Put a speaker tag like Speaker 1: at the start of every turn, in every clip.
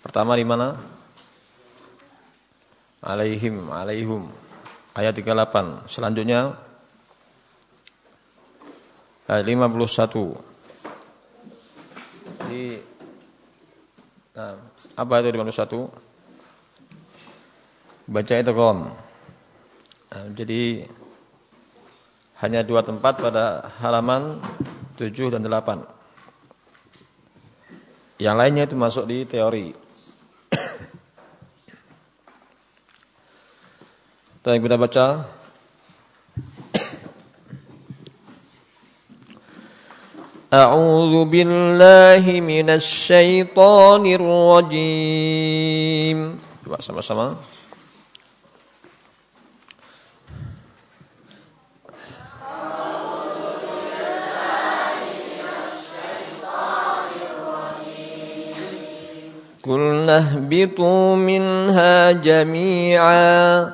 Speaker 1: Pertama di mana? Alaihim, alaihum. Ayat 38. Selanjutnya ayat 51. Di nah, apa itu 51? Baca itu kom. Nah, jadi hanya dua tempat pada halaman 7 dan 8. Yang lainnya itu masuk di teori. Baik kita baca أعوذ بالله من الشيطان الرجيم Coba sama-sama قلنا اهبطوا منها جميعا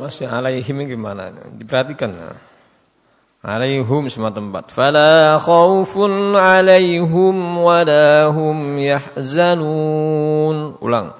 Speaker 1: Masih alaihim gimana? Diperhatikan. Alaihum semua tempat. Fala khaufun alaihim wala hum yahzanun. Ulang.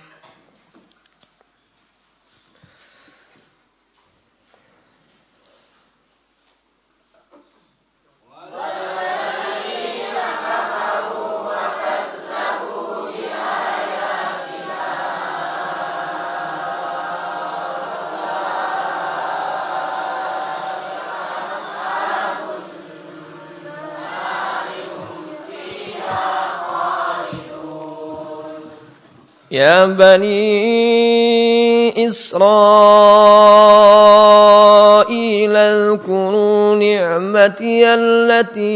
Speaker 1: يا بني إسرائيل اذكروا نعمتي التي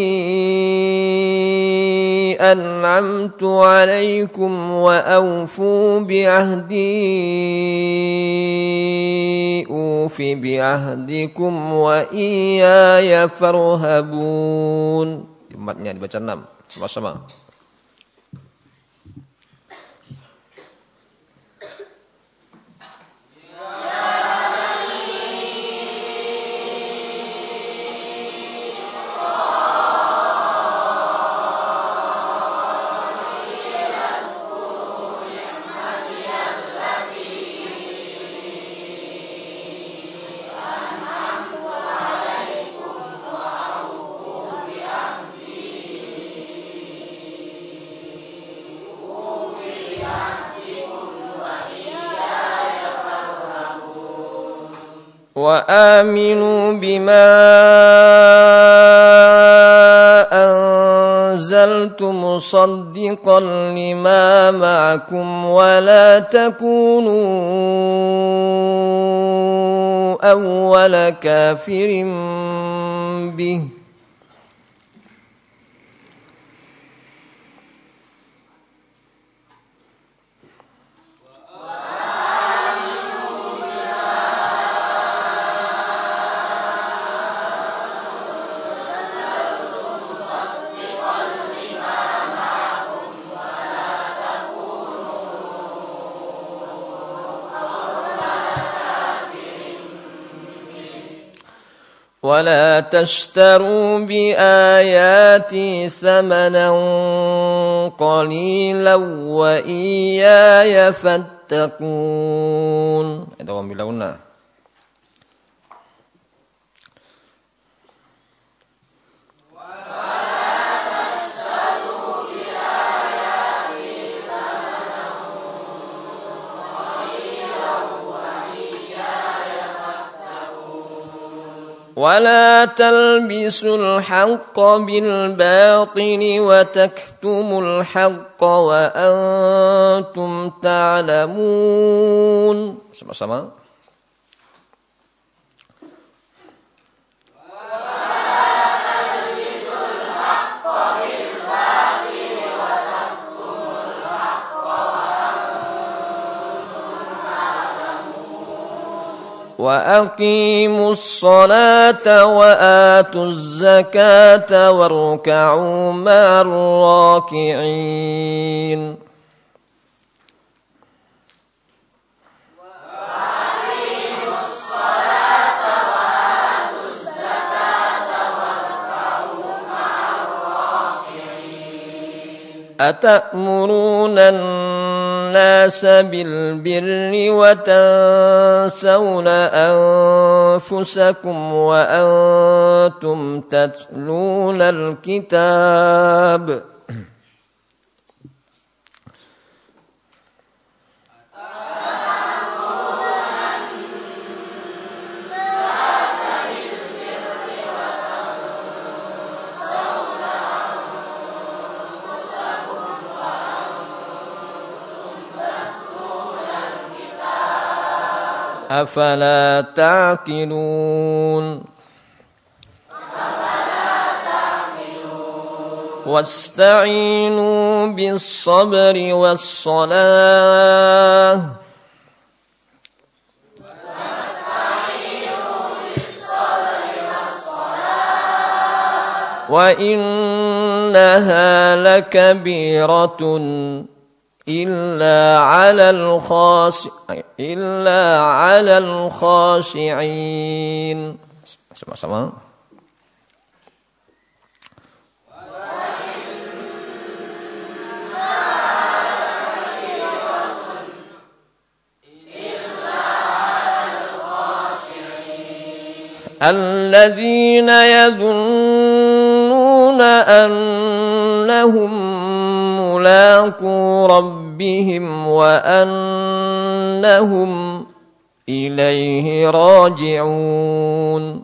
Speaker 1: أنعمت عليكم وأوفوا بعهدي أوف بعهدكم وإياي فارهبون Jumatnya dibaca 6 sama-sama. وآمنوا بما انزلت مصدقا لما معكم ولا تكونوا أول كافر به ولا تشتروا بآياتي ثمنا قليلا وإياي فاتقون ولا تلبسوا الحق بالباطل وتكتموا الحق وأنتم تعلمون. Sama-sama. وأقيموا الصلاة وآتوا الزكاة واركعوا مع الراكعين. أتأمرون الناس بالبر وتنسون أنفسكم وأنتم تتلون الكتاب أفلا تعقلون واستعينوا بالصبر والصلاة. وإنها لكبيرة. إلا على الخاش إلا على الخاشعين. sama-sama الذين يظنون أنهم ملاقو ربهم وأنهم إليه راجعون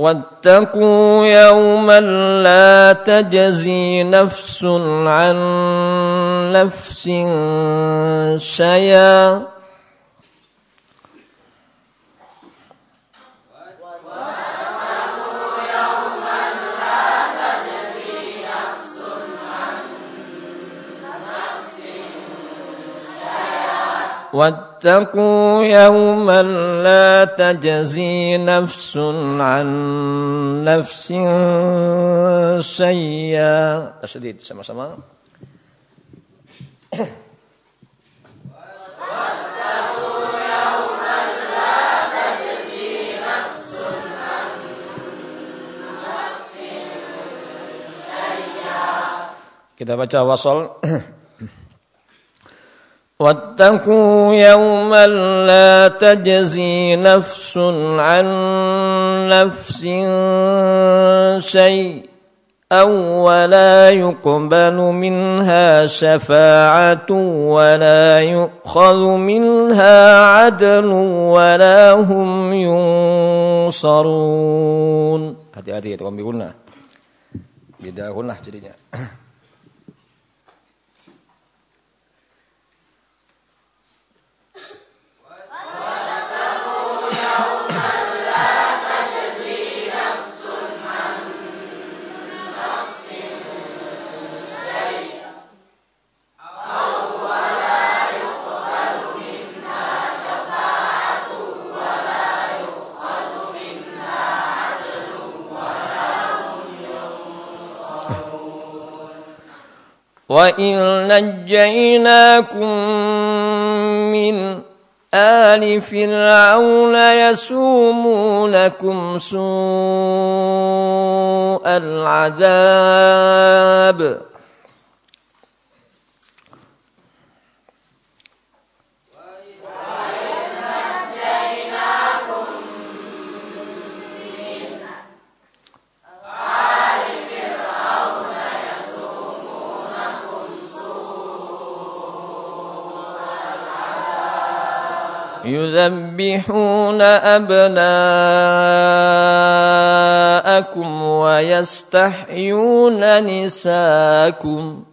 Speaker 1: واتقوا يوما لا تجزي نفس عن نفس شيئا. واتقوا واتقوا يوما لا تجزي نفس عن نفس شيئا تشديد sama-sama Kita baca wasol واتقوا يوما لا تجزي نفس عن نفس شيء أو ولا يقبل منها شفاعة ولا يؤخذ منها عدل ولا هم ينصرون. Hati-hati itu kami guna beda guna jadinya. وإذ نجيناكم من آل فرعون يسومونكم سوء العذاب يذبحون أبناءكم ويستحيون نساءكم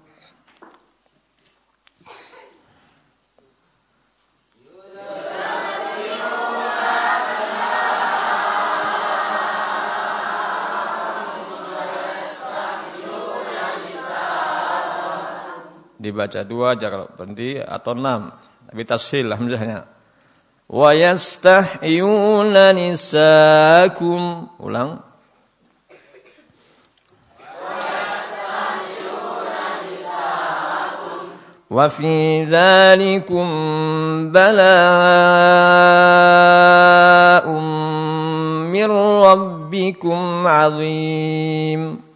Speaker 1: dibaca dua jangan berhenti atau enam tapi tashil hamzahnya ويستحيون نساءكم ulang. وفي ذلكم بلاء من ربكم عظيم.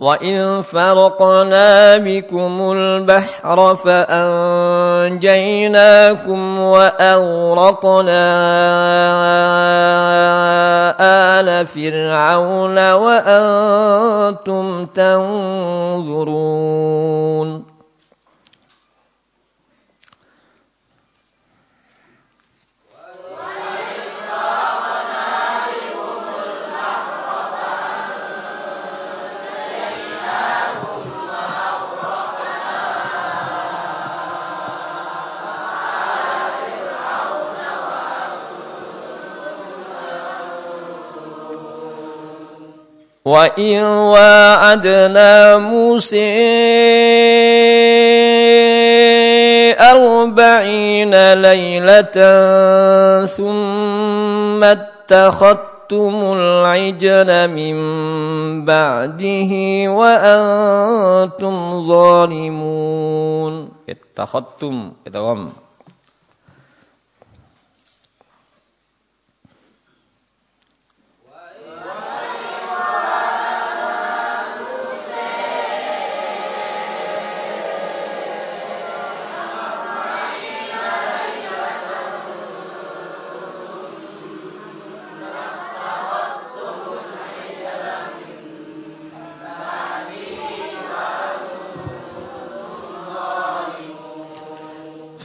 Speaker 1: وإذ فرقنا بكم البحر فأنجيناكم وأغرقنا آل فرعون وأنتم تنظرون وإن واعدنا موسى أربعين ليلة ثم اتخذتم العجل من بعده وأنتم ظالمون. اتخذتم اتغم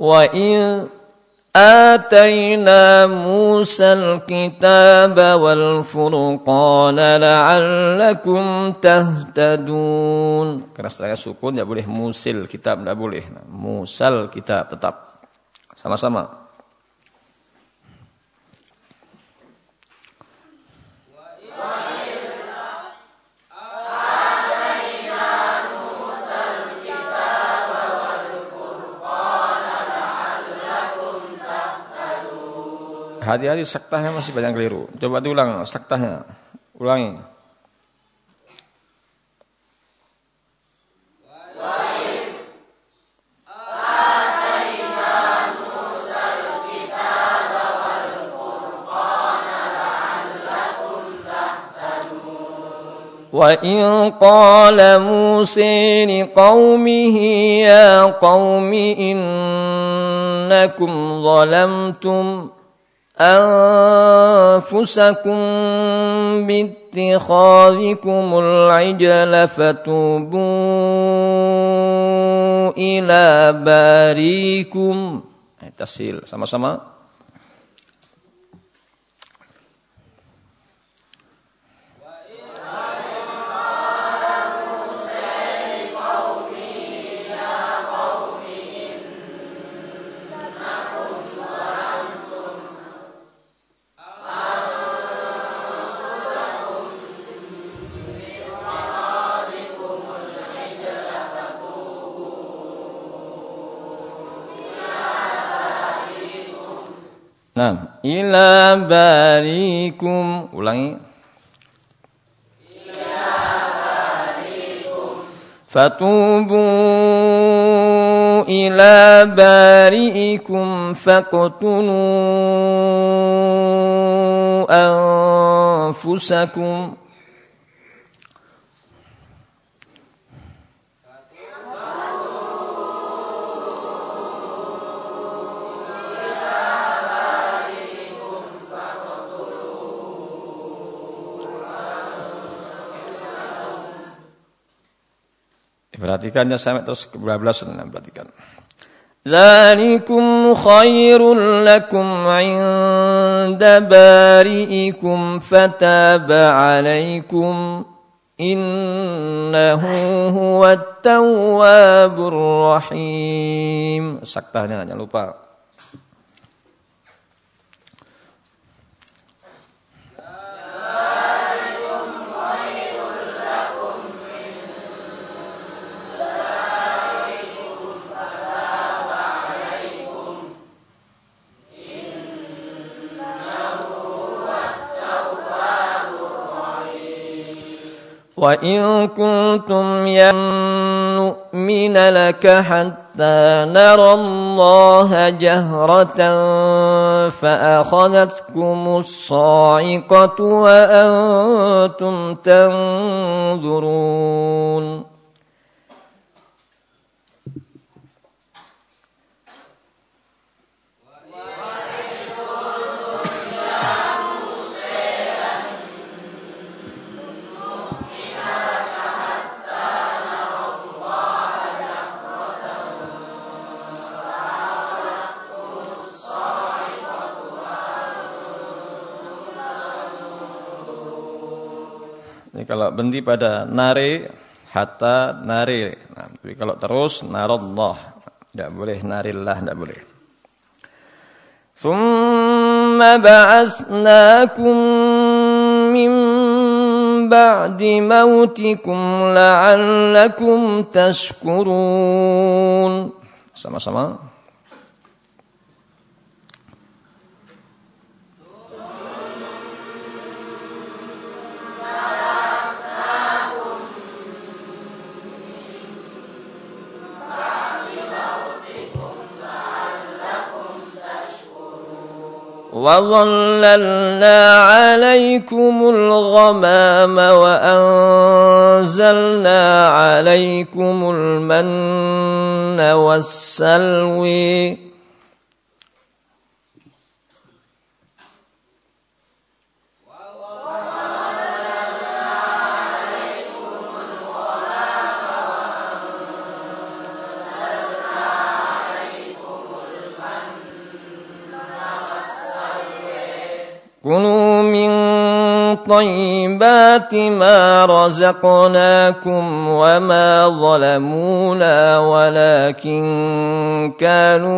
Speaker 1: وإن آتينا موسى الكتاب والفرقان لعلكم تهتدون Karena saya sukun ya boleh musil kitab tidak boleh. Musal kitab tetap. Sama-sama. Hati-hati saktahnya masih banyak keliru. Coba diulang saktahnya. Ulangi. وإن قال موسى لقومه يا قوم إنكم ظلمتم أنفسكم باتخاذكم العجل فتوبوا إلى باريكم. تسهيل sama-sama. Nah, ila barikum. Ulangi. فتوبوا إلى بارئكم فاقتلوا أنفسكم Perhatikannya sampai terus ke bablasan perhatikan. Zalikum khairul lakum inda bari'ikum fataba alaikum innahu huwat tawwabur rahim. Saktahnya jangan lupa. وإن كنتم يؤمن لك حتى نرى الله جهرة فأخذتكم الصاعقة وأنتم تنظرون kalau berhenti pada nari hatta nari. Nah, tapi kalau terus narallah tidak boleh narillah tidak boleh. ثم بعثناكم من بعد موتكم لعلكم تشكرون sama-sama وظللنا عليكم الغمام وأنزلنا عليكم المن والسلوي كلوا من طيبات ما رزقناكم وما ظلمونا ولكن كانوا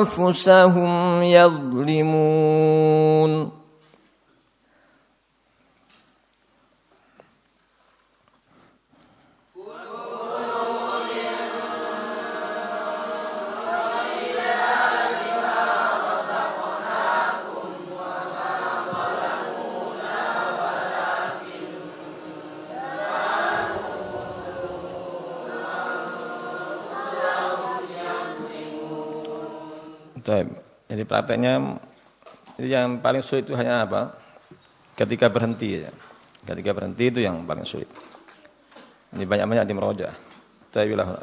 Speaker 1: أنفسهم يظلمون Jadi prakteknya yang paling sulit itu hanya apa? Ketika berhenti ya. Ketika berhenti itu yang paling sulit. Ini banyak-banyak di meroja. Tayyibullah.